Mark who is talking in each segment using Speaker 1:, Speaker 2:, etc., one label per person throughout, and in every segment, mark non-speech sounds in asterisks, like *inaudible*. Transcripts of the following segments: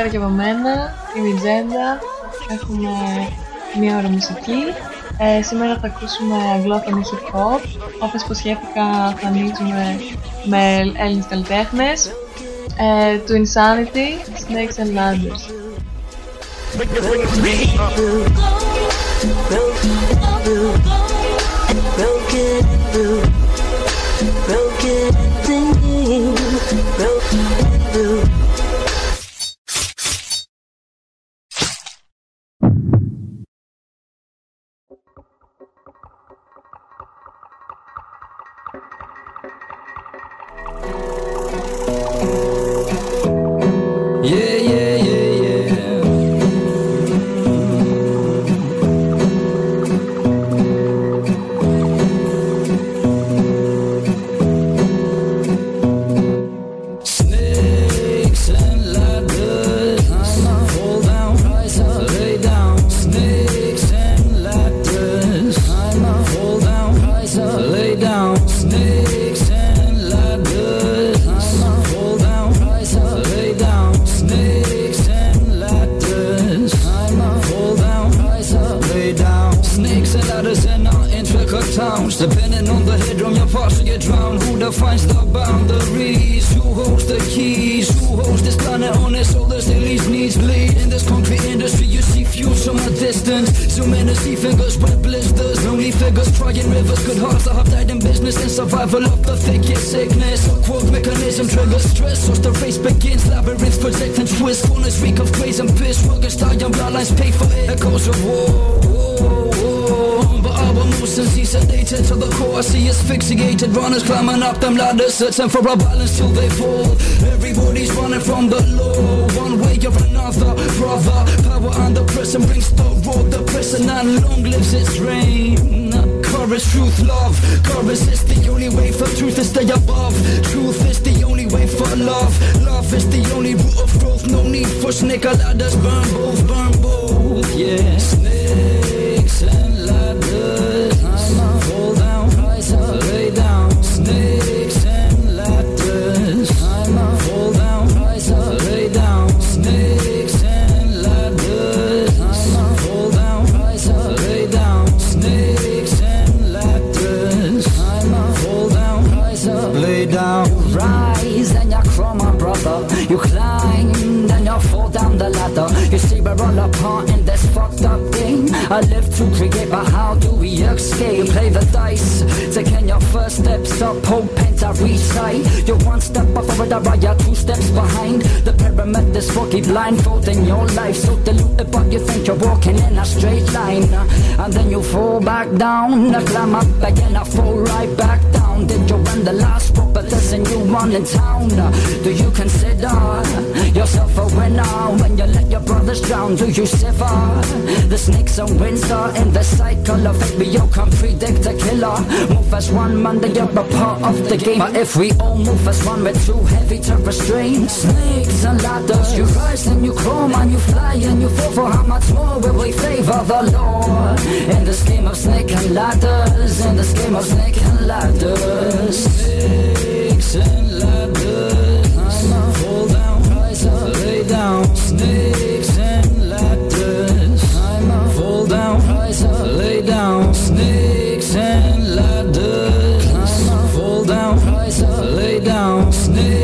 Speaker 1: Καλησπέρα και από μένα, είμαι η Τζέντα, έχουμε μία ώρα μουσική. Ε, σήμερα θα ακούσουμε αγγλόφωνη hip hop, όπως υποσχέθηκα θα ανοίξουμε με Έλληνες καλλιτέχνες. Ε, του Insanity, Snakes and Ladders.
Speaker 2: Yeah, crying rivers. Good hearts that have died in business and survival of the thickest sickness. Quote mechanism triggers stress. As the race begins, labyrinths project and twist. Corners reek of praise and piss. Workers die and bloodlines pay for it. Echoes of war. But our emotions see sedated to the core. I see asphyxiated runners climbing up them ladders, searching for a balance till they fall. Everybody's running from the law, one way or another. Brother, power under prison brings the road, the prison, and long lives its reign. Courage, truth, love. Courage is the only way for truth to stay above. Truth is the only way for love. Love is the only root of growth. No need for snake ladders. Burn both, burn both. Yeah, snakes and
Speaker 3: I live to create, but how do we escape? Play the dice, taking your first steps up, hope pen to recite. You're one step over the riot, two steps behind. The pyramid is foggy, blindfolding your life. So deluded, but you think you're walking in a straight line. And then you fall back down, climb up again, I fall right back down. Did you win the last spot, but a new one in town? Do you consider yourself a winner when you let your brothers drown? Do you sever the snakes and winds are in the cycle of it? We all can't predict a killer. Move as one man, then you're a part of the game. But if we all move as one, we're too heavy to restrain. Snakes and ladders, you rise and you climb and you fly and you fall. For how much more will we favor the law? In this game of snake and ladders, in this game of snake and ladders.
Speaker 2: Snakes and ladders. Fall down, rise up, lay down. Snakes down, lay down. Snakes and ladders. Fall down, rise up, lay down. Snakes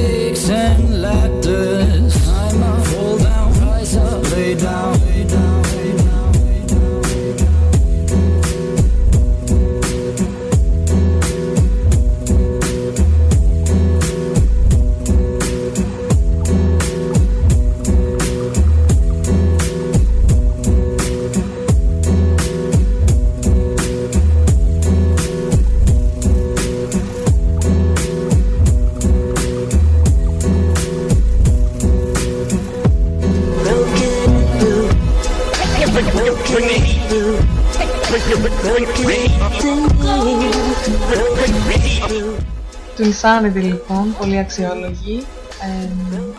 Speaker 1: Του Insanity λοιπόν, πολύ αξιόλογη. Ε,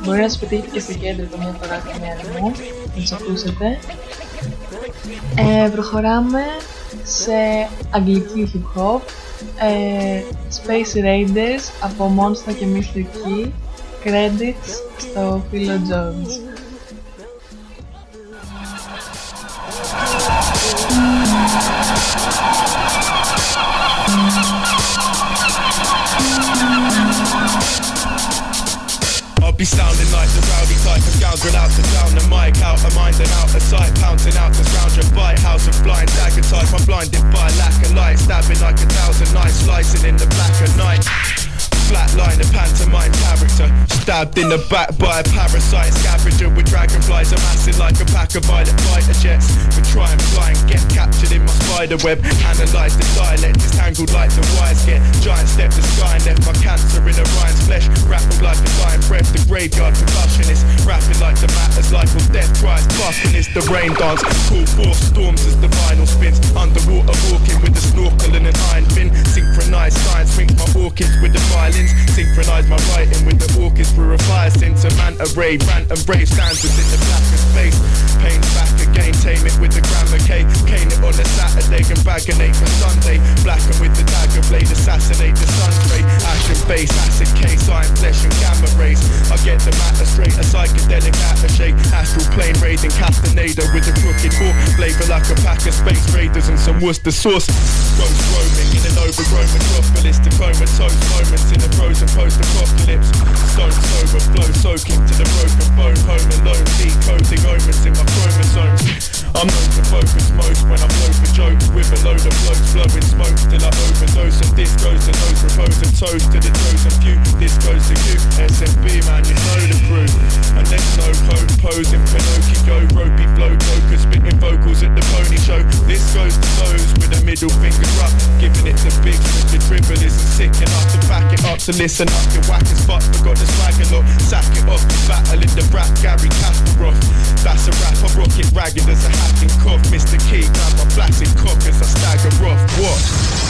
Speaker 1: μπορεί να σας πετύχει και στο κέντρο καμιά φορά στη μέρα μου, να τους ακούσετε. Ε, προχωράμε σε αγγλική hip hop. Ε, Space Raiders από Monster και Mr. Key Credits στο φίλο Jones
Speaker 4: be sounding like the rowdy type of scoundrel out to down the mic, out of mind and out of sight, pouncing out scrounge and bite, house of blind dagger type. I'm blinded by lack of light, stabbing like a thousand knives, slicing in the black of night. Flatline, a pantomime character, stabbed in the back by a parasite, scavenger with dragonflies, amassing like a pack of violet fighter jets. We try and fly and get captured in my spider web, analyze the dialect, it's tangled like the wires get. Giant step the sky and left my cancer in Orion's flesh, grappled like a dying breath. The graveyard percussionist, rapping like the matters, Life all death cries, fucking is the rain dance. Call forth storms as the vinyl spins, underwater walking with the snorkel and an iron fin. Synchronized science, wink my orchids with the Synchronize my writing with the orchids through a fire center. Manta ray, rant and brave stanzas in the blackest space. And bagonate for Sunday. Blacken with the dagger blade, assassinate the sun's ray. Action base, acid case, iron flesh and gamma rays. I get the matter straight, a psychedelic attache. Astral plane raiding Castaneda with a crooked fork. Flavor like a pack of space raiders and some Worcester sauce. Ghost roaming in an overgrown metropolis comatose moments in a frozen post-apocalypse. Stone sober flow, soaking to the broken bone. Home alone, decoding omens in my chromosomes. I'm known to focus most when I flow for jokes with a load of blokes blowing smoke till I overdose and discos and those propose and toast to the chosen few. This goes to you, SMB man, you know the crew. And there's no hope posing Pinocchio, ropey flow, focus, spitting vocals at the pony show. This goes to those with a middle finger up, giving it to big the dribble isn't sick enough to back it up to listen up. You whack as fuck, forgot the swag a lot. Sack it off, battle in the rap, Garry Kasparov. That's a rap, I rock it ragged as a hacking cough. Mr. Key, grab my plastic cock as I stagger off. What?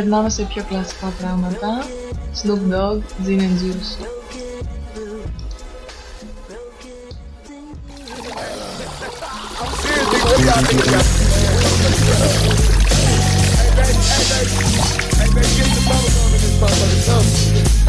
Speaker 1: περνάμε σε πιο κλασικά πράγματα Snoop Dogg, Gin and Juice
Speaker 5: Hey, baby, get the
Speaker 6: bubble on in this motherfucker's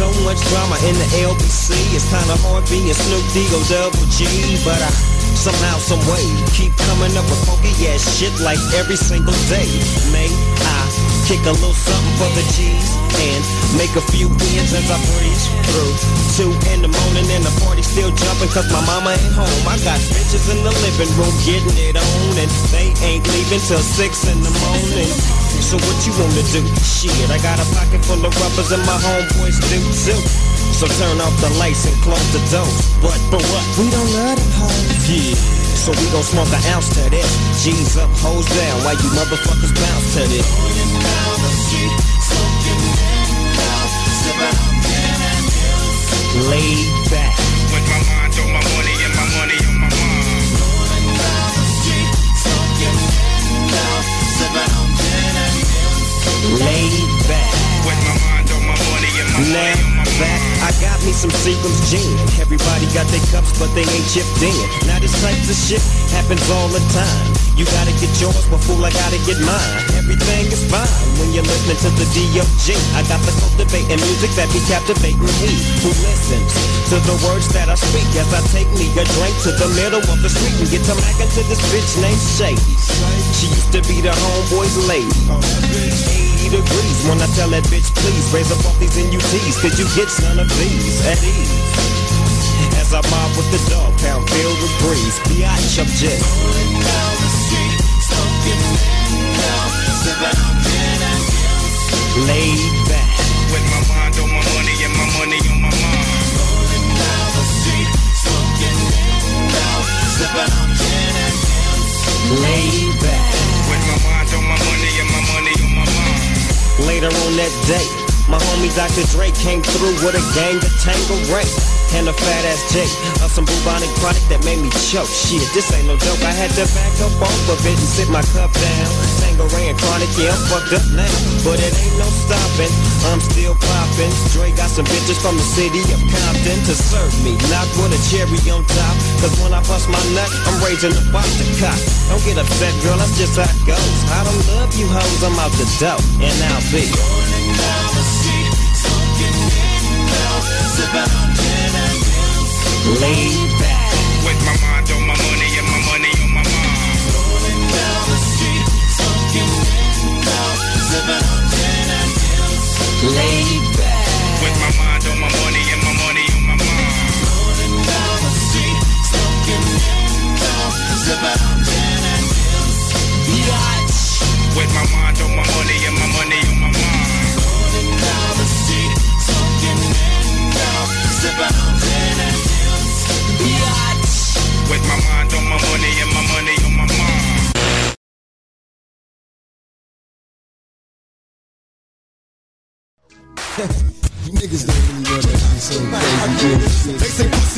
Speaker 6: so much drama in the LBC, it's kinda hard being Snoop D O double G, but I somehow, some way keep coming up with funky ass shit like every single day. May I kick a little something for the G's and make a few ends as I breeze through two in the morning and the party still jumping cause my mama ain't home. I got bitches in the living room getting it on and they ain't leaving till six in the morning. So what you wanna do? Shit, I got a pocket full of rubbers and my homeboys do too. So turn off the lights and close the door. But for what? We don't love them hoes. Yeah. So we gon' smoke an ounce to this. G's up, hoes down, while you motherfuckers bounce to this. Laid back.
Speaker 4: With my mind on my
Speaker 6: Laid back.
Speaker 4: With my mind on my money and my
Speaker 6: Now back. I got me some Seagram's gin. Everybody got their cups, but they ain't chipped in. Now this type of shit happens all the time. You gotta get yours, but fool, I gotta get mine. Everything is fine when you're listening to the D.O.G. I got the cultivating music that be captivating he who listens to the words that I speak as I take me a drink to the middle of the street and get to mackin' to this bitch named Shady. She used to be the homeboy's lady degrees. When I tell that bitch, please raise up off these NUTs, Did you get none of these at ease. As I mob with the dog pound, filled with breeze, biatch, I'm just going down
Speaker 4: the street, smoking window, sipping on gin and
Speaker 6: Laid back,
Speaker 4: with my mind on my money and my money on my mind.
Speaker 7: Rolling down the street, smoking window, sipping on gin and
Speaker 6: Laid back. Later on that day, my homie Dr. Dre came through with a gang of Tango Ray and a fat ass J of uh, some bubonic product that made me choke. Shit, this ain't no joke. I had to back up off of it and sit my cup down. And chronic, yeah, I'm fucked up now, but it ain't no stopping. I'm still popping. Dre got some bitches from the city of Compton to serve me, not with a cherry on top. Cause when I bust my nut, I'm raising the about the cop. Don't get upset, girl, that's just how it goes. I don't love you hoes, I'm out the dough, and I'll be. Laid back.
Speaker 4: With my mind on my money and my money on my mind.
Speaker 6: Rolling down Laid back.
Speaker 4: With my mind on my money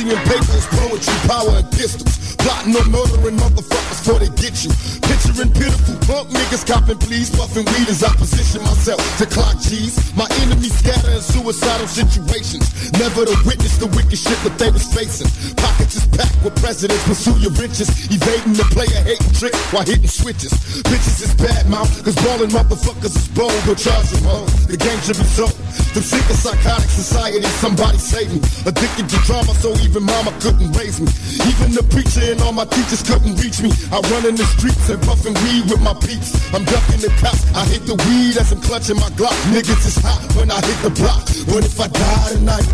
Speaker 8: They say pussy and paper is poetry, power and pistols. Plotting on murdering motherfuckers before they get you. Picturing pitiful punk niggas copping please, puffing weed as I position myself to clock G's. My enemies scatter in suicidal situations. Never to witness the wicked shit that they was facing. Pockets is packed with presidents, pursue your riches. Evading the player hating trick while hitting switches. Bitches is bad mouth, cause ballin' motherfuckers is bold. Go charge them home. The game should be sold. The sick of psychotic society, somebody save me. Addicted to drama, so even mama couldn't raise me. Even the preacher and all my teachers couldn't reach me. I run in the streets and puffin' weed with my peeps. I'm ducking the cops. I hit the weed as I'm clutching my Glock. Niggas is hot when I hit the block. What if I die tonight?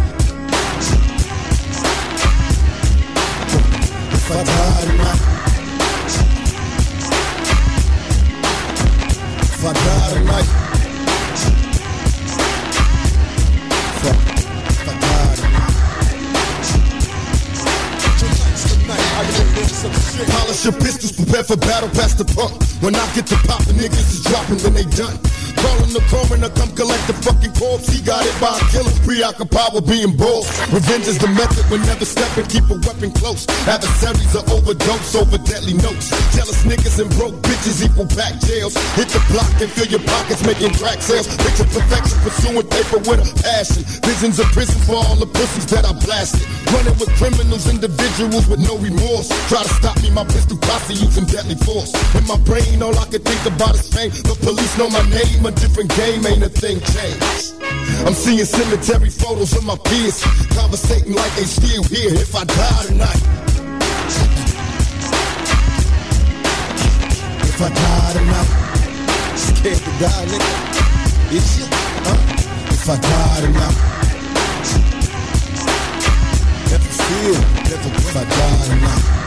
Speaker 8: If I die tonight. If I die tonight. Polish your pistols, prepare for battle, pass the pump. When I get to pop, the niggas is dropping, then they done. Calling the coroner, come collect the fucking corpse. He got it by a killer, preoccupied with being bold. Revenge is the method, when never stepping, keep a weapon close. Adversaries are overdose over deadly notes. Jealous niggas and broke bitches equal back jails. Hit the block and fill your pockets, making crack sales. Picture perfection, pursuing paper with a passion. Visions of prison for all the pussies that I blasted. Running with criminals, individuals with no remorse. Try to stop me, my pistol posse using deadly force. In my brain, all I can think about is fame. The police know my name, a different game, ain't a thing changed. I'm seeing cemetery photos of my peers, conversating like they still here. If I die tonight, if I die tonight, scared to die, nigga. Is? Huh? If I die tonight, never fear, never if I die tonight.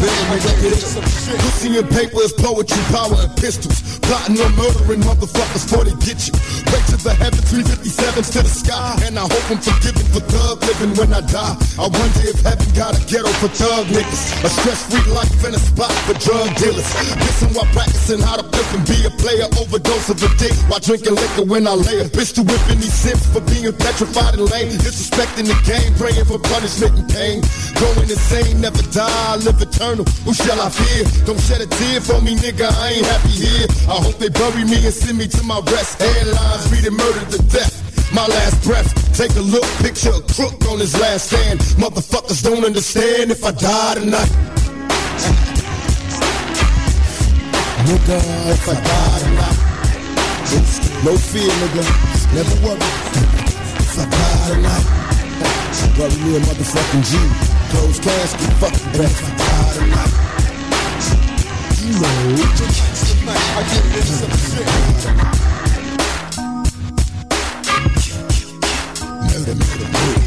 Speaker 8: Pussy and paper is poetry, power and pistols. Plotting on murdering motherfuckers before they get you. Wait to the heavens, 357s to the sky. And I hope I'm forgiven for thug living when I die. I wonder if heaven got a ghetto for thug niggas. A stress-free life and a spot for drug dealers. Listen while practicing how to flip and be a player. Overdose of a dick while drinking liquor when I lay a bitch to whipping these simps for being petrified and lame. Disrespecting the game, praying for punishment and pain. Going insane, never die, live eternal. Who shall I fear? Don't shed a tear for me, nigga. I ain't happy here. I hope they bury me and send me to my rest. Headlines reading murder to death. My last breath. Take a look, picture a crook on his last stand. Motherfuckers don't understand if I die tonight. Nigga, if I die tonight. No fear, nigga. Never worry. If I die tonight. Bury me a motherfucking G. Closed casket, fuck it, back. I die tonight. You know. I get into some shit. Murder, murder, murder.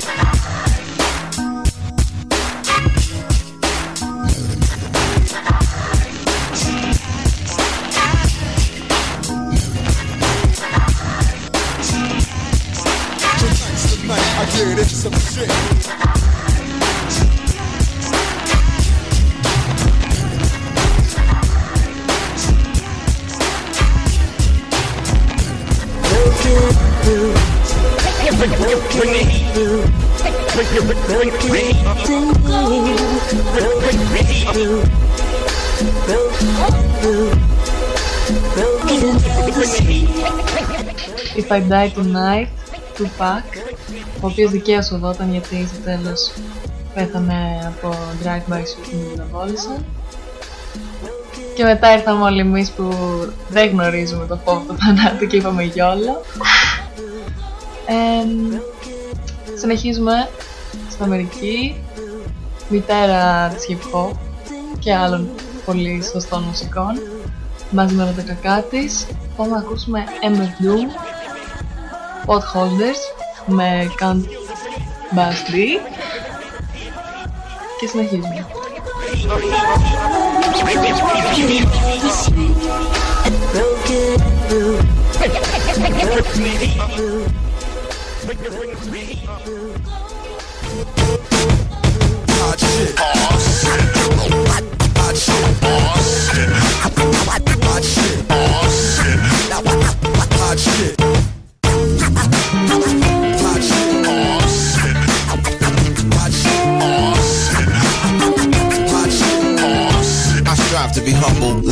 Speaker 8: Murder, murder. I get into some shit.
Speaker 1: If I Die Tonight του Pac, ο οποίος δικαίως οδόταν γιατί στο τέλος πέθανε από Drive By Shooting που τον βόλησαν. Και μετά ήρθαμε όλοι εμείς που δεν γνωρίζουμε το φόβο του θανάτου και είπαμε γιόλο. Εμ, συνεχίζουμε στην Αμερική, μητέρα της hip hop και άλλων πολύ σωστών μουσικών μαζί με τα κακά της. Πάμε να ακούσουμε Ember Doom, pot holders με Count Bass D και συνεχίζουμε.
Speaker 8: Hot shit. Hot shit. Hot shit. Hot shit.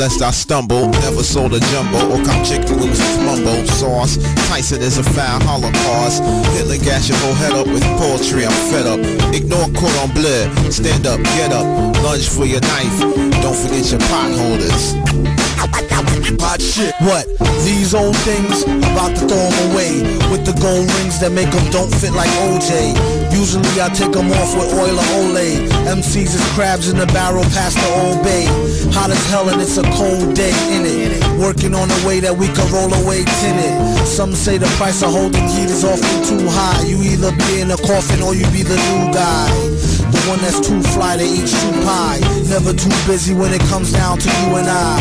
Speaker 9: Lest I stumble. Never sold a jumbo or come wings with mumbo sauce. Tyson is a foul holocaust. Hitler gash your whole head up with poetry. I'm fed up. Ignore cordon bleu. Stand up, get up. Lunge for your knife. Don't forget your pot holders.
Speaker 8: Hot shit.
Speaker 10: What? These old things? About to throw them away With the gold rings that make them don't fit like OJ Usually I take them off with oil or Olay MCs is crabs in the barrel past the old bay Hot as hell and it's a cold day in it Working on a way that we can roll away tinted Some say the price of holding heat is often too high You either be in a coffin or you be the new guy the one that's too fly to eat shoe pie Never too busy when it comes down to you and I.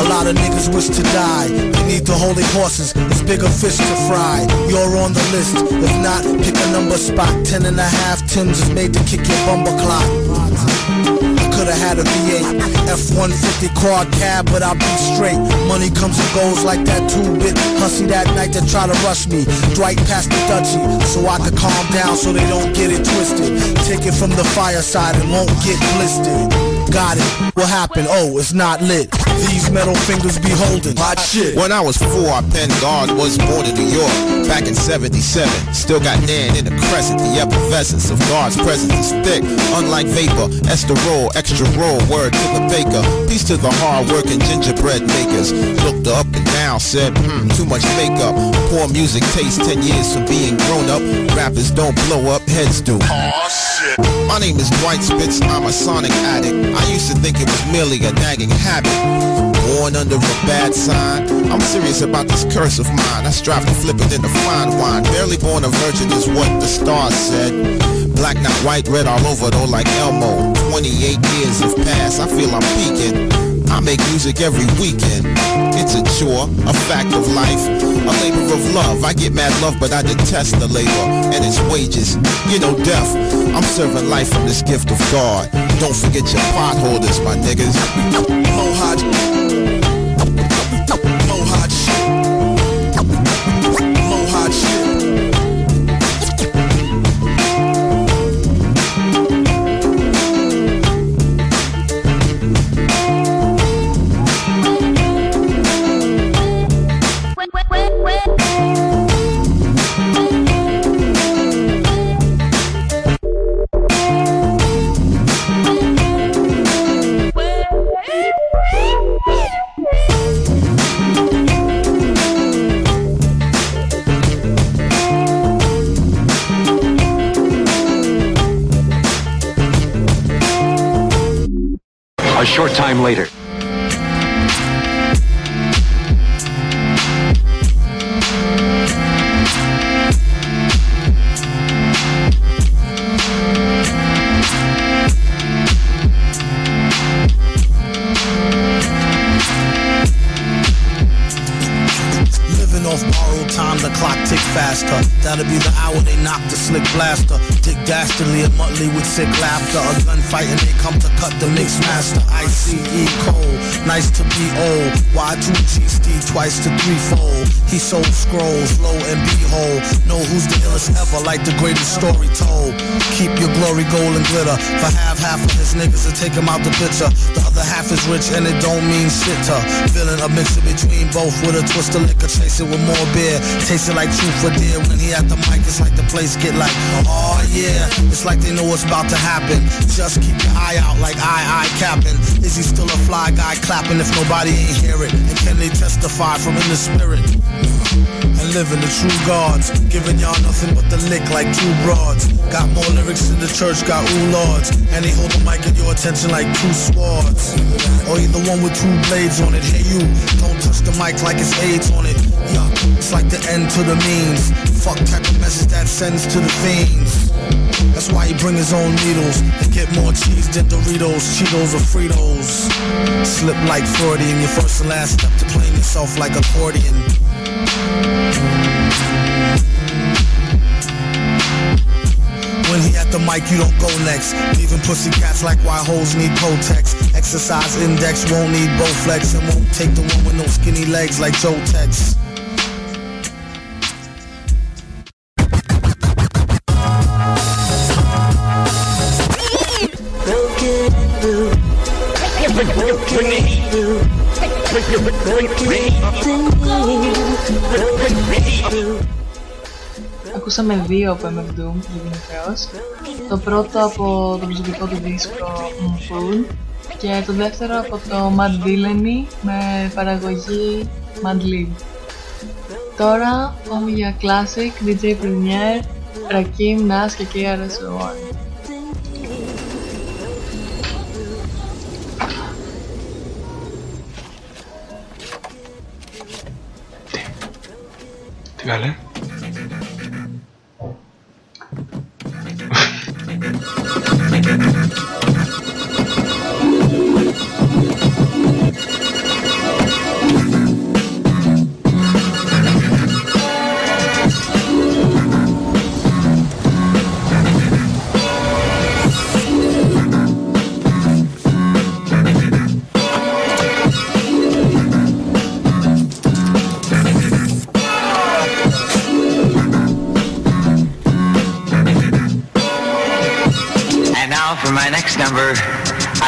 Speaker 10: A lot of niggas wish to die. Beneath the holy horses. It's bigger fish to fry. You're on the list. If not, pick a number spot. Ten and a half Tim's is made to kick your bumper clock I could've had a V8 F-150 car cab But I'll be straight. Money comes and goes like that two-bit. Hussy that night that try to rush me. Dwight past the Dutchie So I could calm down so they don't get it twisted. Take it from the fireside and won't get blistered Got it, what happened? Oh, it's not lit These metal fingers be holding
Speaker 8: Hot shit.
Speaker 9: When I was four, I penned God was born in New York back in 77. Still got Nan in the crescent. The effervescence of God's presence is thick. Unlike vapor, esterol, extra roll, word to the baker. Peace to the hard-working gingerbread makers. Looked up and down, said, hmm, too much makeup. Poor music taste 10 years from being grown up. Rappers don't blow up, heads do. Aw, shit. My name is Dwight Spitz, I'm a sonic addict. I used to think it was merely a nagging habit. Born under a bad sign. I'm serious about this curse of mine. I strive to flip it into fine wine. Barely born a virgin is what the stars said. Black, not white, red all over though like Elmo. 28 years have passed, I feel I'm peaking. I make music every weekend. It's a chore, a fact of life, a labor of love. I get mad love, but I detest the labor and its wages. You know, death. I'm serving life from this gift of God. Don't forget your potholders, my niggas.
Speaker 8: Hot.
Speaker 10: Story told. Keep your glory gold and glitter. For half, half of his niggas to take him out the picture. The other half is rich and it don't mean shit to. Feeling a mixture between both with a twist of liquor. Chase it with more beer. Taste it like truth for dear. When he at the mic, it's like the place get like, oh yeah. It's like they know what's about to happen. Just keep your eye out like I, I capping. Is he still a fly guy clapping if nobody ain't hear it? And can they testify from in the spirit? And living the true gods, giving y'all nothing but the lick like two broads. Got more lyrics in the church, got ooh lords, and they hold the mic in your attention like two swords. Or you the one with two blades on it. Hey you, don't touch the mic like it's AIDS on it. Yeah, it's like the end to the means. Fuck type of message that sends to the fiends. That's why he bring his own needles and get more cheese than Doritos, Cheetos, or Fritos. Slip like Freudian, your first and last step to playing yourself like accordion. When he at the mic, you don't go next. Leaving pussy cats like why hoes need Protex. Exercise index won't need Bowflex and won't take the one with no skinny legs like Joe Tex.
Speaker 1: Ακούσαμε δύο από MF Doom, γενικώς. Το πρώτο από το προσωπικό του δίσκο Moon και το δεύτερο από το Mad Villainy με παραγωγή Mad Lib. Τώρα πάμε για Classic, DJ Premier, Rakim, Nas και KRS-One.
Speaker 11: Vale. *laughs*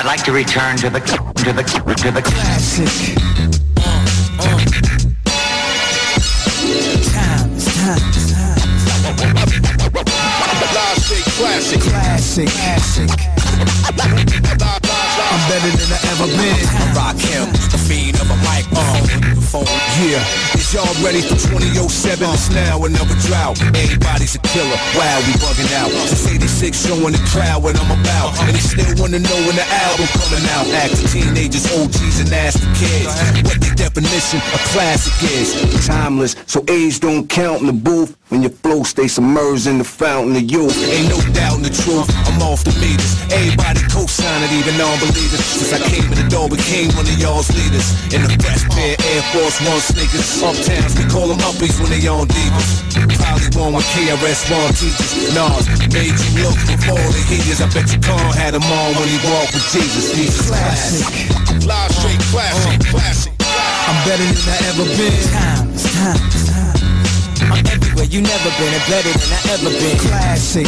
Speaker 11: I'd like to return to the to the to the
Speaker 10: classic.
Speaker 8: Straight classic.
Speaker 10: Classic. Classic. I'm better than I ever been.
Speaker 12: I Rakim, the fiend of a microphone. Phone.
Speaker 13: Yeah, is y'all ready for 2007? It's now another drought. Everybody's a killer. Wow, we bugging out. Since 86, showing the crowd what I'm about. And they still wanna know when the album coming out. Acting teenagers, OGs, and nasty kids. What the definition of classic is.
Speaker 14: Timeless, so age don't count in the booth. When your flow stay submerged in the fountain of youth.
Speaker 13: Ain't no doubt in the truth, I'm off the meters. Everybody co-sign it, even non-believers. Since I came in the door, became one of y'all's leaders. In the fresh pair, Air Force One sneakers. Uptowns, we call them uppies when they on divas. Probably one with KRS-One teachers. Nas made you look before the heaters. I bet you Khan had him on when he walked with Jesus. Jesus classic.
Speaker 8: Live straight classic. Classic.
Speaker 10: I'm better than I ever been.
Speaker 12: Time, it's time, it's time. I'm everywhere you never been and better than I ever been.
Speaker 10: Classic.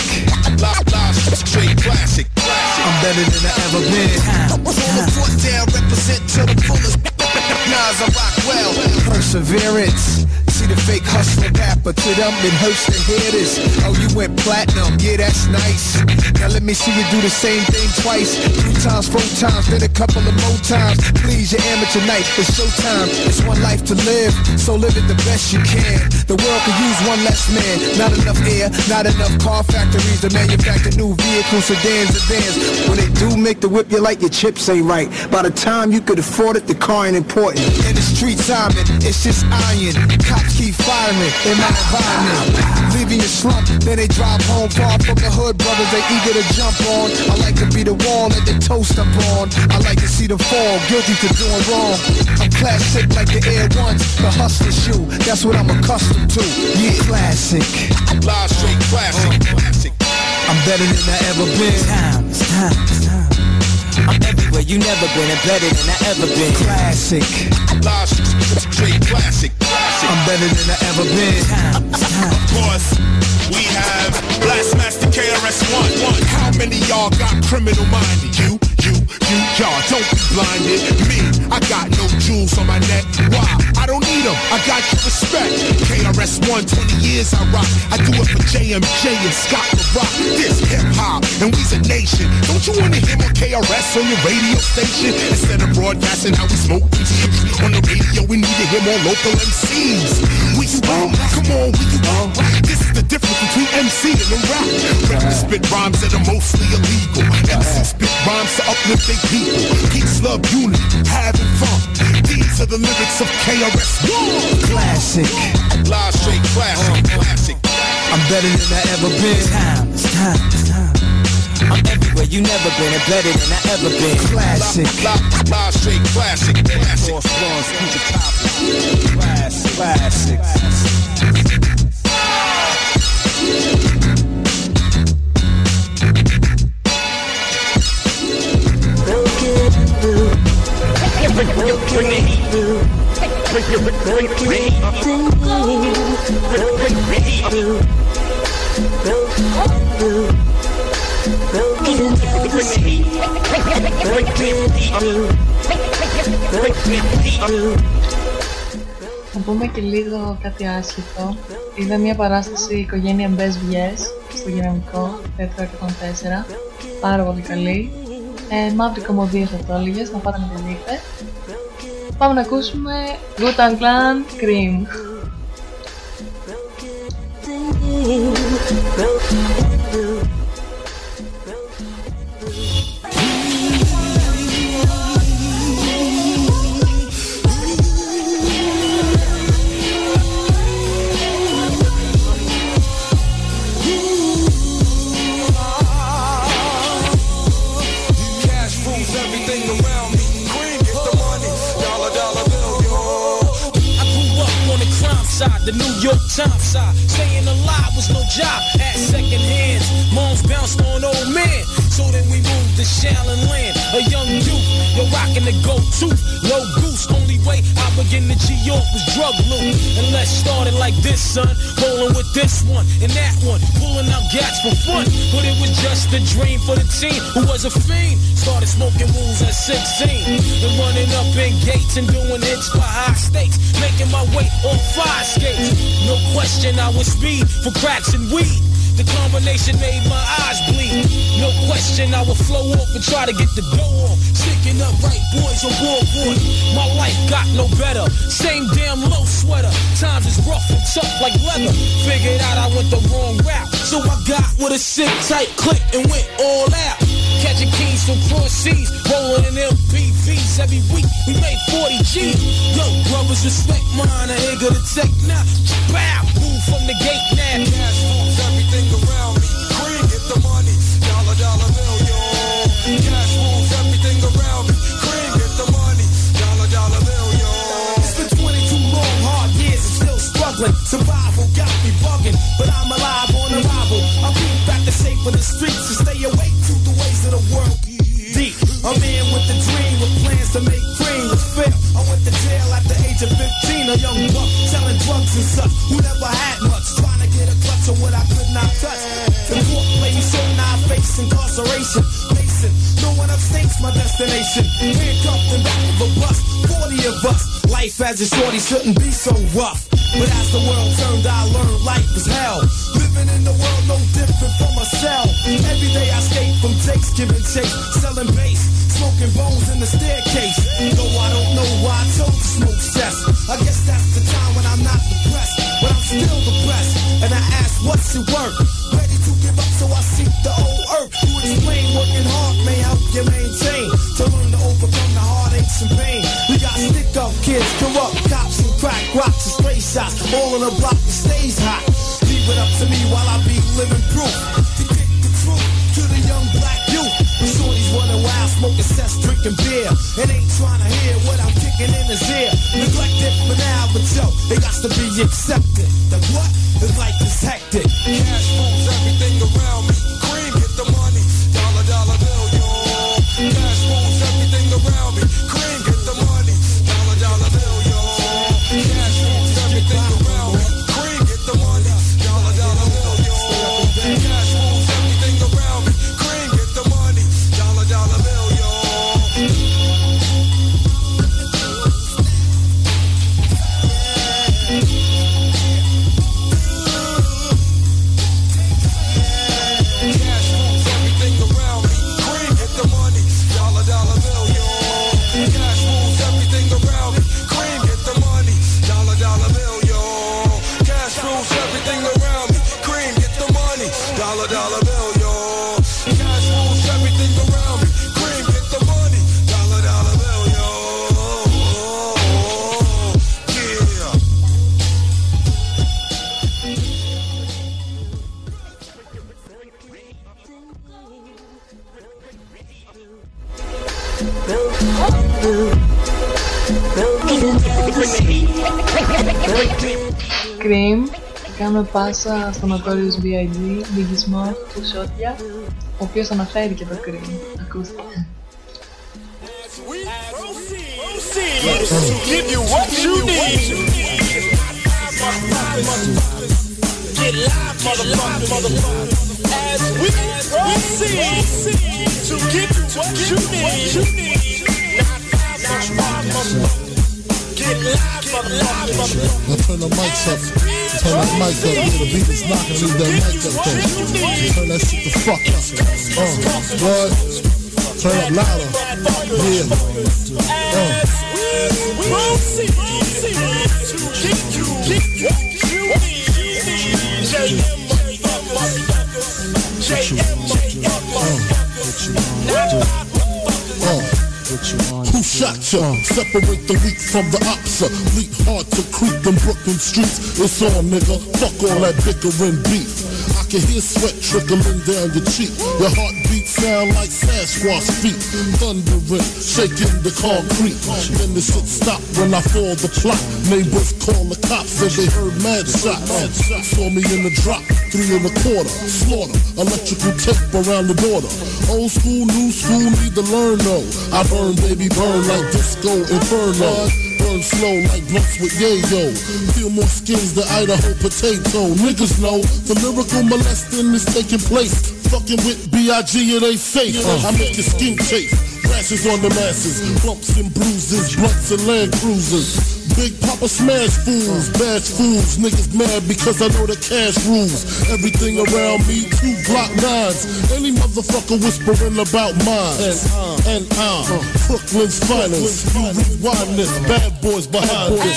Speaker 8: Straight classic.
Speaker 10: I'm better than I ever been.
Speaker 8: Fort down, represent to the fullest. Nas, I rock well.
Speaker 10: Perseverance. See the fake hustling rapper to them, it hurts to hear this. Oh, you went platinum, yeah, that's nice. Now let me see you do the same thing twice. Three times, four times, then a couple of more times. Please, your amateur night, it's showtime. It's one life to live, so live it the best you can. The world could use one less man. Not enough air, not enough car factories to manufacture new vehicles, sedans, and vans. When they do make the whip, you like your chips ain't right. By the time you could afford it, the car ain't important. In the streets, I'm in, it's just iron. Cops
Speaker 14: keep firing in my environment. Leaving your slump, then they drive home far from the hood, brothers they eager to jump on. I like to be the wall that they toast up on. I like to see them fall, guilty for doing wrong. I'm classic like the Air Ones, the hustler shoe. That's what I'm accustomed to. Yeah, classic.
Speaker 15: Live straight classic. classic.
Speaker 14: I'm better than I ever been.
Speaker 12: Time, it's time, it's time. I'm everywhere you never been and better than I ever been.
Speaker 14: Classic.
Speaker 15: Live straight classic. classic.
Speaker 14: I'm better than I ever been.
Speaker 12: Time, time.
Speaker 15: Of course, we have Blastmaster KRS-One. How many y'all got criminal minded? You, you, you, y'all don't be blinded. Me, I got no jewels on my neck. Why? I don't need them. I got your respect. KRS-One, 20 years I rock. I do it for JMJ and Scott La Rock. This hip hop, and we's a nation. Don't you wanna hear more KRS on your radio station? Instead of broadcasting how we smoke and. On the radio, we need to hear more local MCs. We smoke, come on, we can rock. This is the difference between MC and the rap. Rappers spit rhymes that are mostly illegal. MCs spit rhymes to uplift their people. Peace, love, unity, having fun. These are the lyrics of KRS-One.
Speaker 14: Classic.
Speaker 15: Live straight classic, classic.
Speaker 14: I'm better than I ever been.
Speaker 12: Time, it's time, it's time. I'm everywhere you never been and better than I ever been.
Speaker 14: Classic.
Speaker 15: Live, live straight classic, classic.
Speaker 16: Boss Bronze, Peter Copper. Classic. Classic.
Speaker 17: Να πούμε και λίγο κάτι άσχετο. Είδα μια παράσταση οικογένεια Μπες Βιές στο Γεραμικό, Θέατρο 104. Πάρα πολύ καλή. Ε, μαύρη κομμωδία θα το έλεγες, να πάτε να το δείτε. Πάμε να ακούσουμε Wu-Tang Clan Cream.
Speaker 13: Dream for the team who was a fiend. Started smoking wools at 16. And running up in gates and doing hits for high stakes. Making my way on fire skates. No question I was speed for cracks and weed. The combination made my eyes bleed. No question I would flow off and try to get the dough off. Sticking up right boys on board. My life got no better. Same damn low sweater. Times is rough and tough like leather. Figured out I went the wrong route. So I got with a sick tight click and went all out. Catching keys from cross seas, rolling in MPVs every week. We made 40 G. Yo, brothers respect mine. I ain't gonna take now. Bow, move from the gate now. 15, a young buck selling drugs and such. Who never had much, trying to get a clutch on what I could not touch. The court place so now I face incarceration. Mason, no one upstates my destination. Handcuffed in back of a bus, 40 of us. Life as a shorty shouldn't be so rough. But as the world turned, I learned life was hell. Living in the world no different from a cell. Every day I skate from Jake's giving chase, selling bass, smoking bones in the staircase. Though I don't know why I chose to smoke cess. I guess that's the time when I'm not depressed, but I'm still depressed. And I ask, what's your work? Ready give up, so I seek the old earth. To explain, working hard may help you maintain. To learn to overcome the heartaches and pain. We got stick up kids, corrupt cops and crack rocks and stray shots.
Speaker 8: All in a block that stays hot. Leave it up to me while I be living proof. To kick the truth to the young black youth. The shorties running wild, smoking cess, drinking beer. And ain't trying to hear what I'm kicking in his ear. Neglected for now, but yo, it got to be accepted. The what? The life is hectic.
Speaker 5: Cash
Speaker 1: Κάνουμε πάσα στον Notorious B.I.G. Biggie Small, του Σότια, ο οποίος αναφέρει και το Cream. Ακούστε.
Speaker 5: Give you what you need. Get live, motherfucker, motherfucker. As we proceed to give you what you need. Get live, motherfucker, motherfucker.
Speaker 18: Now turn the mics up. Turn that mic up. Yeah, the beat is knocking. Leave that mic up though. Turn that shit the fuck up. Uh, what? Turn up louder. Yeah. Uh.
Speaker 5: Proceed
Speaker 18: Separate the weak from the opsa. Leap hard to creep them Brooklyn streets. It's on, nigga. Fuck all that bickering beef. I can hear sweat trickling down your cheek. Your heartbeat sound like Sasquatch feet. Thundering, shaking the concrete. Then the shit stop when I fall the plot. Neighbors call the cops and they heard mad shots. Saw me in the drop, three and a quarter. Slaughter, electrical tape around the border. Old school, new school, need to learn though. I burn, baby, burn like disco inferno. Burn slow like blunts with yayo. Feel more skins than Idaho potato. Niggas know the lyrical molesting is taking place. Fucking with B.I.G. it ain't safe. I make your skin chafe. Rashes on the masses, bumps and bruises, blunts and land cruisers. Big Papa smash fools, bash fools, niggas mad because I know the cash rules. Everything around me, two block nines. Any motherfucker whispering about mine. And I'm uh, Brooklyn's finest. You rewind this, bad boys behind this.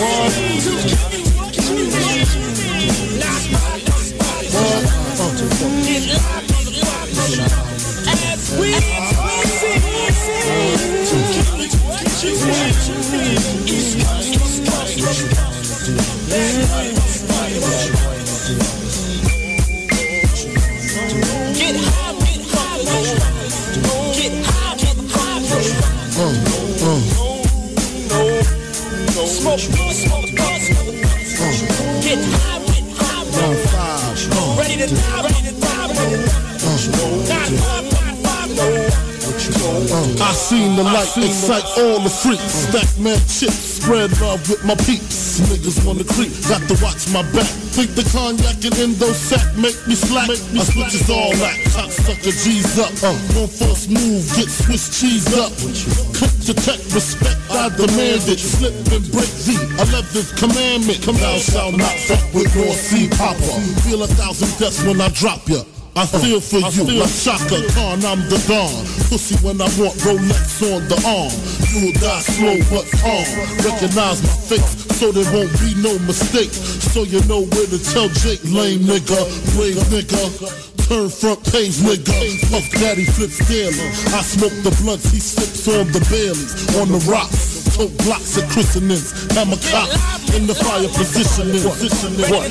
Speaker 5: As you. what
Speaker 18: excite all the freaks. Stack mad chips, spread love with my peeps. Niggas wanna creep, got to watch my back. Think the cognac and endo sack make me slack. I switches all that, cocksucker G's up. Uh, one false move, get Swiss cheese up. Quick to tech, respect, I demand it. Slip and break the 11th commandment. Come down, shall not fuck with Raw C Papa. Feel a thousand deaths when I drop ya. I feel for you like Chaka Khan, I'm the Don. Pussy when I want Rolex on the arm. You will die slow but calm. Recognize my face so there won't be no mistake. So you know where to tell Jake, lame nigga, brave nigga. Turn front page nigga. Puff Daddy flips daily. I smoke the blunts, he sips on the Baileys. On the rocks.
Speaker 5: tote blocks and christenings. Hammer cop in the fire positioning. Positioning. What?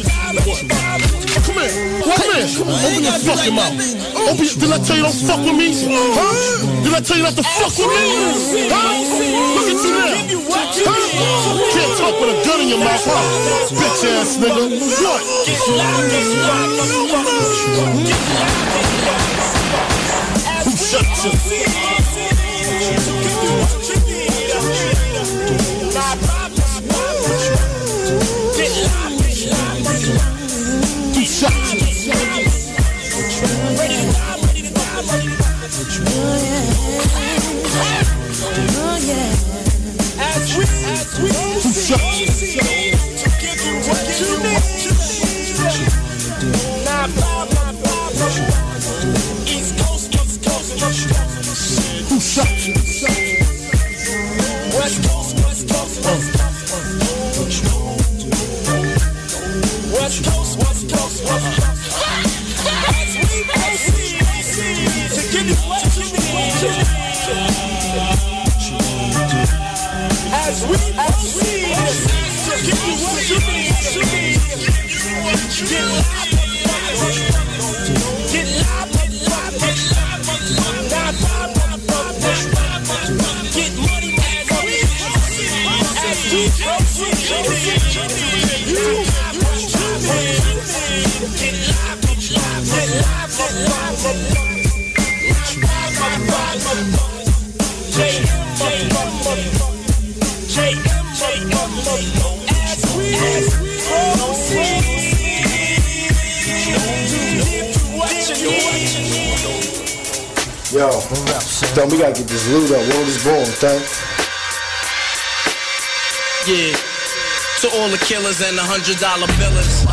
Speaker 5: Come here. Come here. Open your fucking mouth. Open your, did I tell you don't fuck with me? Huh? Did I tell you not to fuck with me? Huh? Look at you now. Huh? Can't talk with a gun in your mouth, huh? Bitch ass nigga. What?
Speaker 19: Yeah. To all the killers and the hundred dollar billers.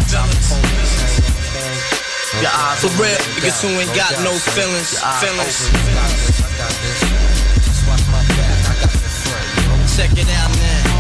Speaker 19: Your eyes for real, niggas who ain't got no feelings. Feelings. Check it out now.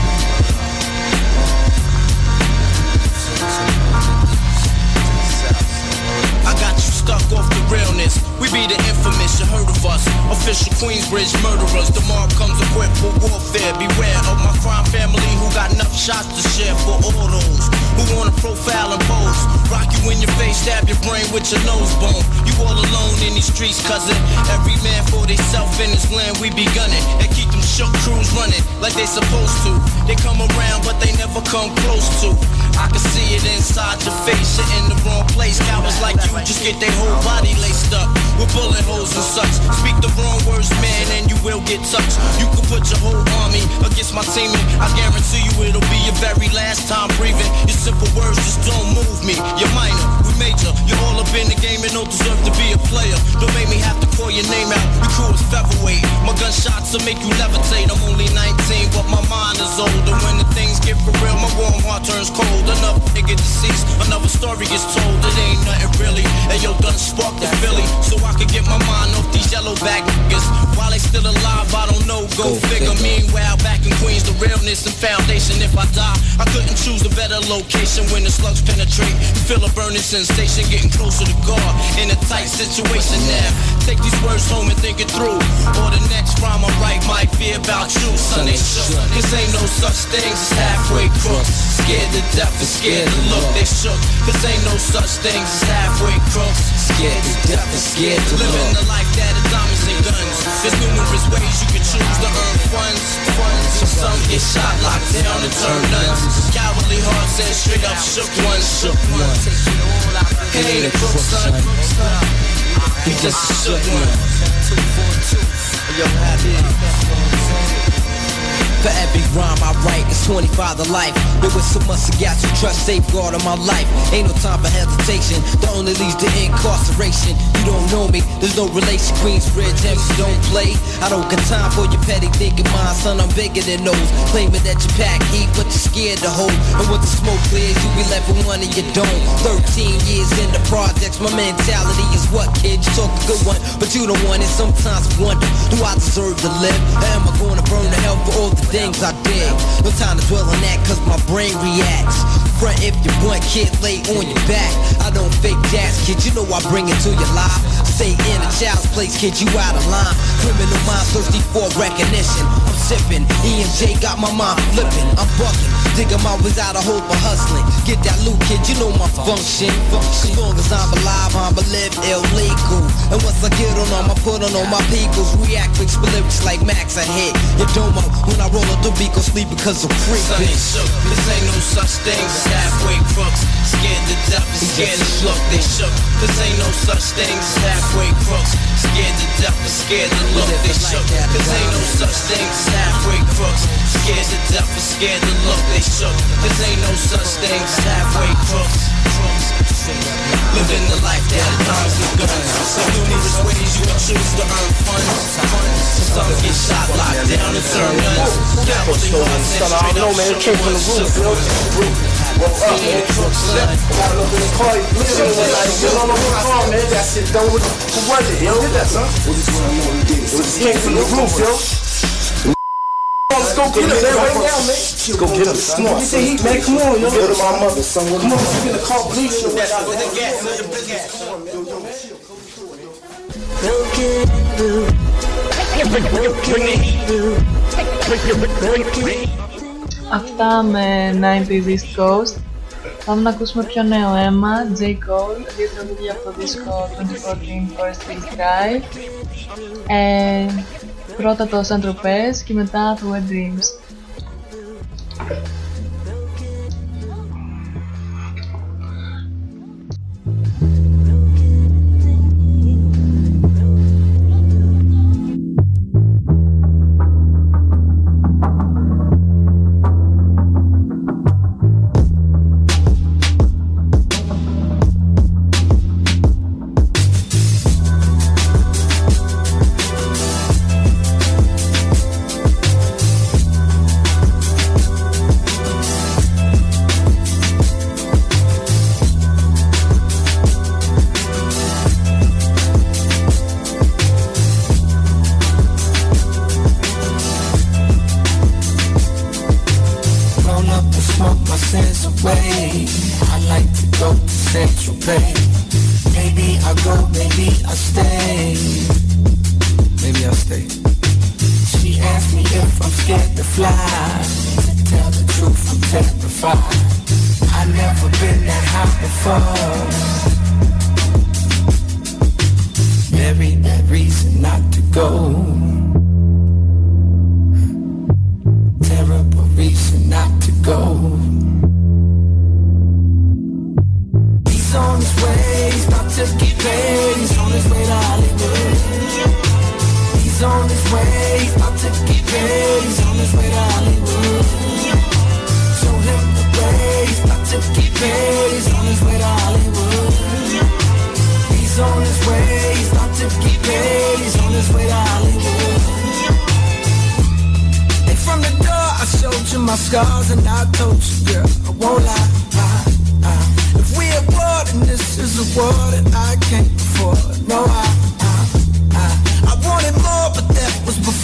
Speaker 19: I got you stuck off the realness. We be the infamous, you heard of us. Official Queensbridge murderers. The mob comes equipped for warfare. Beware of my crime family who got enough shots to share for all those who wanna profile and pose. Rock you in your face, stab your brain with your nose bone. You all alone in these streets, cousin. Every man for theyself in this land, we be gunning. And keep them shook crews running like they supposed to. They come around, but they never come close to. I can see it inside your face, you're in the wrong place. Cowards like you just get their whole body laced up with bullet holes and such. Speak the wrong words, man, and you will get touched. You can put your whole army against my team, and I guarantee you it'll be your very last time breathing. Your simple words just don't move me. You're minor, we major. You're all up in the game and don't deserve to be a player. Don't make me have to call your name out. Your crew is featherweight. My gunshots will make you levitate. I'm only 19, but my mind is older. When the things get for real, my warm heart turns cold. Another nigga deceased, another story is told. It ain't nothing really. And yo, done sparked the Philly, so I can get my mind off these yellow back niggas. While they still alive, I don't know. Go, figure. Meanwhile, back in Queens, the realness and foundation. If I die, I couldn't choose a better location when the slugs penetrate. Feel a burning sensation, getting closer to God. Tight situation now. Take these words home and think it through. Or the next rhyme I write might be about you, son. They shook. Cause ain't no such thing as halfway crooks. Scared to death and scared to look. They shook. Cause ain't no such thing as halfway crooks. Scared to death and scared to look. Living the life that is diamonds and guns. There's numerous ways you can choose to earn funds. funds. Some get shot, locked down, and turn nuns. Cowardly hearts and straight up shook ones. Shook ones. He ain't a crook, son. He just a shook. Yo, for every rhyme I write, it's 25 to life. There was so much I got to trust, safeguard of my life. Ain't no time for hesitation. The only leads to incarceration. You don't know me, there's no relation. Queensbridge, MC don't play. I don't got time for your petty thinking, mind, son. I'm bigger than those. Claiming that you pack heat, but you're scared to hold. And when the smoke clears, you be left with one you don't. 13 years in the projects, my mentality is what, kid? You talk a good one, but you don't want it. Sometimes I wonder, do I deserve to live? Am I gonna burn the hell for all the things I did? No time to dwell on that, cause my brain reacts. Front if you want, kid, lay on your back. I don't fake jazz, kid, you know I bring it to your life.
Speaker 12: Stay in a child's place, kid, you out of line. Criminal minds thirsty for recognition. I'm sipping, E&J got my mind flipping. I'm bucking, digging my ways out of hope for hustling. Get that loot, kid, you know my function. As long as I'm alive, I'm a live illegal. And once I get on them, I put on all my peoples. React with lyrics like Max, I hit your domo. When I roll up the beat, go sleep because I'm free.
Speaker 19: Son. This ain't no such thing as halfway crooks. Scared to death and scared to look. They shook. This ain't no such thing as halfway crooks. Scared to death and scared to look. They shook. This ain't no such thing as halfway crooks. Scared to death and scared to look. They shook. This ain't no such thing as halfway crooks. Living the life that comes with guns. So numerous ways you can choose to earn funds. Some get shot, locked down, and turn guns. Cowardly hearts and
Speaker 20: Son, I
Speaker 19: straight
Speaker 20: don't know,
Speaker 19: up
Speaker 20: man. Came from the roof, yo. You the roof, yo. Let's go get him, man, right now, man. Let's go get him. Come on, son. Heat, man. Come on, yo. Go to my mother, son. Come on, let's get the car, please.
Speaker 21: Αυτά με 90s East Coast. Πάμε να ακούσουμε πιο νέο αίμα, J. Cole, δύο τραγούδια από το δίσκο 2014 Forest Hills Drive. Ε, πρώτα το Saint Tropez και μετά το Wet Dreams.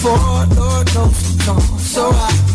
Speaker 22: Before. Lord knows I'm. So I,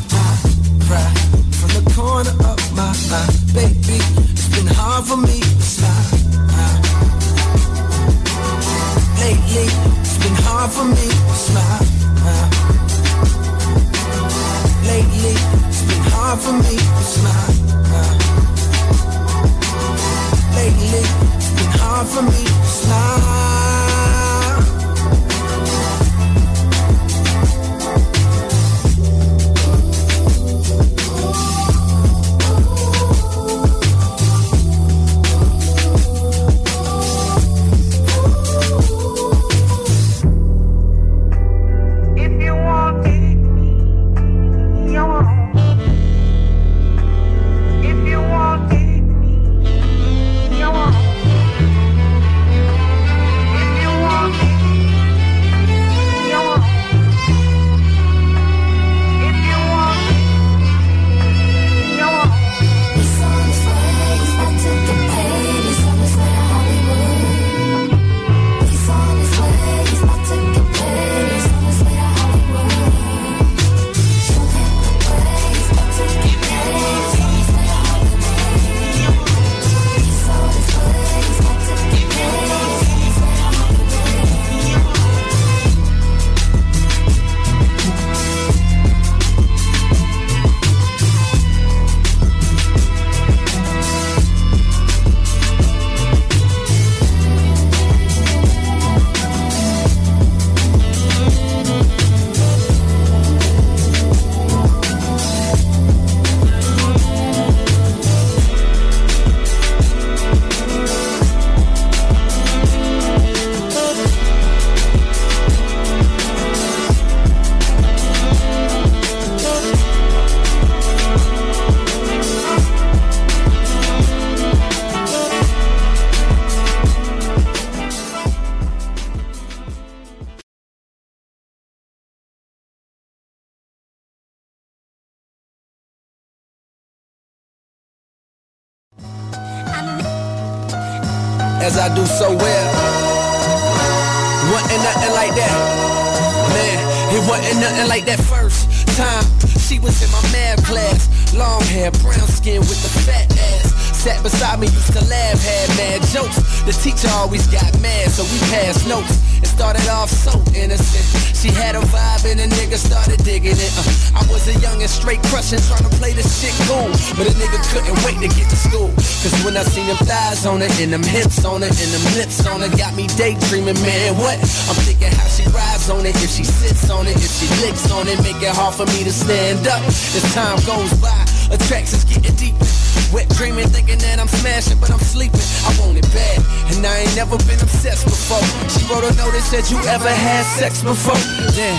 Speaker 22: The
Speaker 12: teacher always got mad, so we passed notes. It started off so innocent. She had a vibe and a nigga started digging it. Uh, I was a young and straight crushing, trying to play this shit cool. But a nigga couldn't wait to get to school. Cause when I seen them thighs on it, and them hips on it, and them lips on it, got me daydreaming, man, what? I'm thinking how she rides on it, if she sits on it, if she licks on it, make it hard for me to stand up. As time goes by, attractions getting deeper. Wet dreaming, thinking that I'm smashing, but I'm sleeping. I want it bad, and I ain't never been obsessed before. She wrote a note that said you ever had sex before. Damn.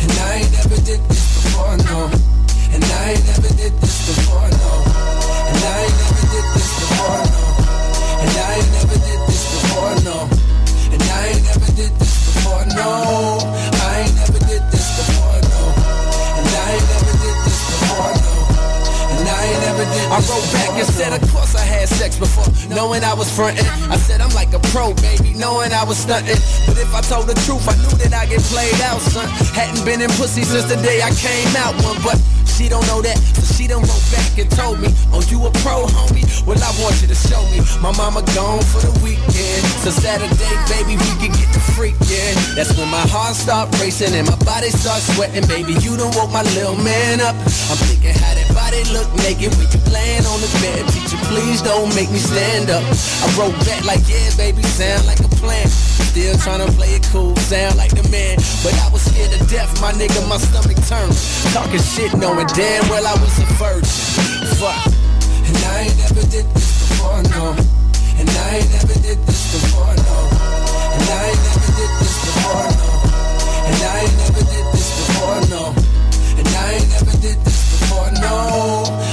Speaker 12: And I ain't never did this before, no. And I ain't never did this before, no. And I ain't never did this before, no. And I ain't never did this before, no. And I ain't never did this before, no. I ain't never did this before, ain't never did I wrote back and said, of course I had sex before, knowing I was frontin'. I said, I'm like a pro, baby, knowing I was stuntin'. But if I told the truth, I knew that I get played out, son. Hadn't been in pussy since the day I came out one, but she don't know that, so she done wrote back and told me, oh, you a pro, homie? Well, I want you to show me. My mama gone for the weekend, so Saturday, baby, we can get the freak, yeah. That's when my heart start racing and my body start sweating, baby. You done woke my little man up. I'm thinking how that body look naked when you laying on the bed. Teacher, please don't make me stand up. I wrote back like, yeah, baby, sound like a plan. Still trying to play it cool, sound like the man. But I was scared to death, my nigga, my stomach turned. Talking shit, knowing damn well I was a virgin. Fuck. And I ain't never did this before, no. And I ain't never did this before, no. And I ain't never did this before, no. And I ain't never did this before, no. And I ain't never did this before, no.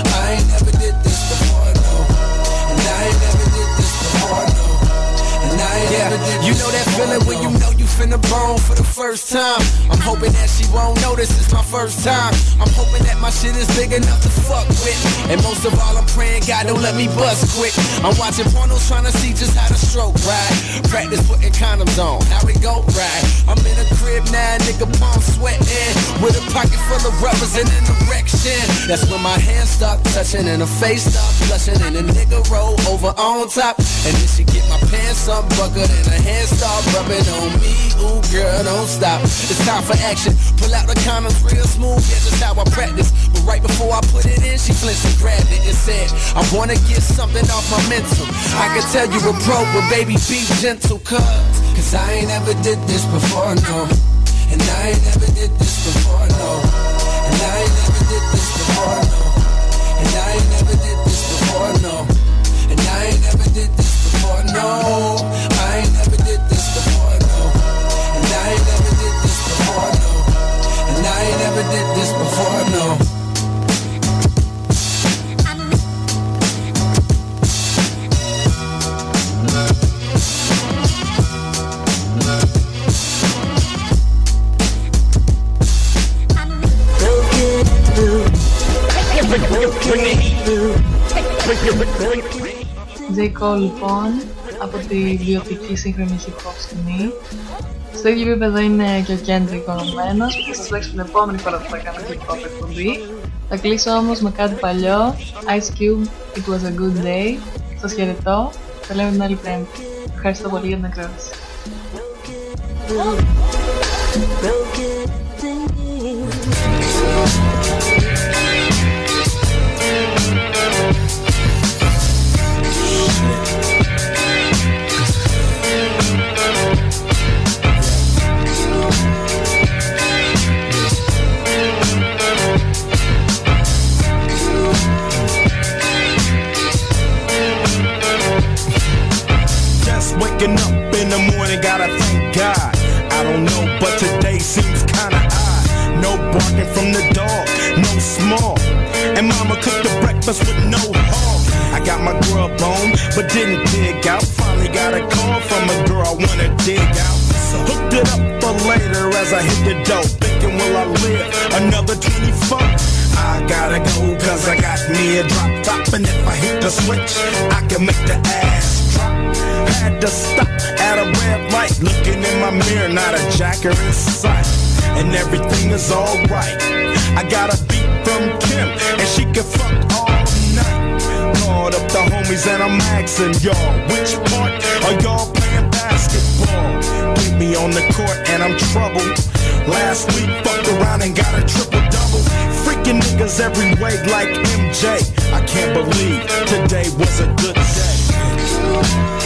Speaker 17: You know that feeling when you know you finna bone for the first time. I'm hoping that she won't notice it's my first time. I'm hoping that my shit is big enough to fuck with. And most of all, I'm praying God don't let me bust quick. I'm watching pornos trying to see just how to stroke right. Practice putting condoms on. How we go right. I'm in a crib now, nigga, palm sweating. With a pocket full of rubbers and an erection. That's when my hands start touching and her face start blushing. And the nigga roll over on top. And then she get my pants up buckled and her hands start rubbing on me. Ooh, girl, don't stop. It's time for action. Pull out the condoms real smooth, yeah, just how I practice. But right before I put it in, she flinched and grabbed it and said, I wanna get something off my mental. I can tell you a pro, but baby, be gentle, cuz.
Speaker 12: Cause I ain't ever did this before, no. And I ain't never did this before, no. And I ain't never did this before, no. And I ain't never did this before, no. And I ain't never did this before, no. I ain't never did this
Speaker 1: J. Cole λοιπόν από τη βιωτική σύγχρονη hip hop σκηνή. Στο ίδιο επίπεδο είναι και ο Kendrick ονομένος που θα σας λέξω την επόμενη φορά που θα κάνω hip hop εκπομπή. Θα κλείσω όμως με κάτι παλιό, Ice Cube, It Was A Good Day. Σας χαιρετώ, τα λέμε την άλλη πέμπτη. Ευχαριστώ πολύ για την ακρόαση.
Speaker 13: Breakfast with no hog. I got my grub on, but didn't dig out. Finally got a call from a girl I wanna dig out. So hooked it up for later as I hit the dope. Thinking, will I live another 24? I gotta go, cause I got me a drop top, and if I hit the switch, I can make the ass drop. Had to stop at a red light, looking in my mirror, not a jacker in sight, and everything is alright. I got a beat from Kim, and she can. Up the homies, and I'm asking y'all, which part are y'all playing basketball? Get me on the court, and I'm troubled. Last week, fucked around and got a triple double. Freaking niggas every way like MJ. I can't believe today was a good day.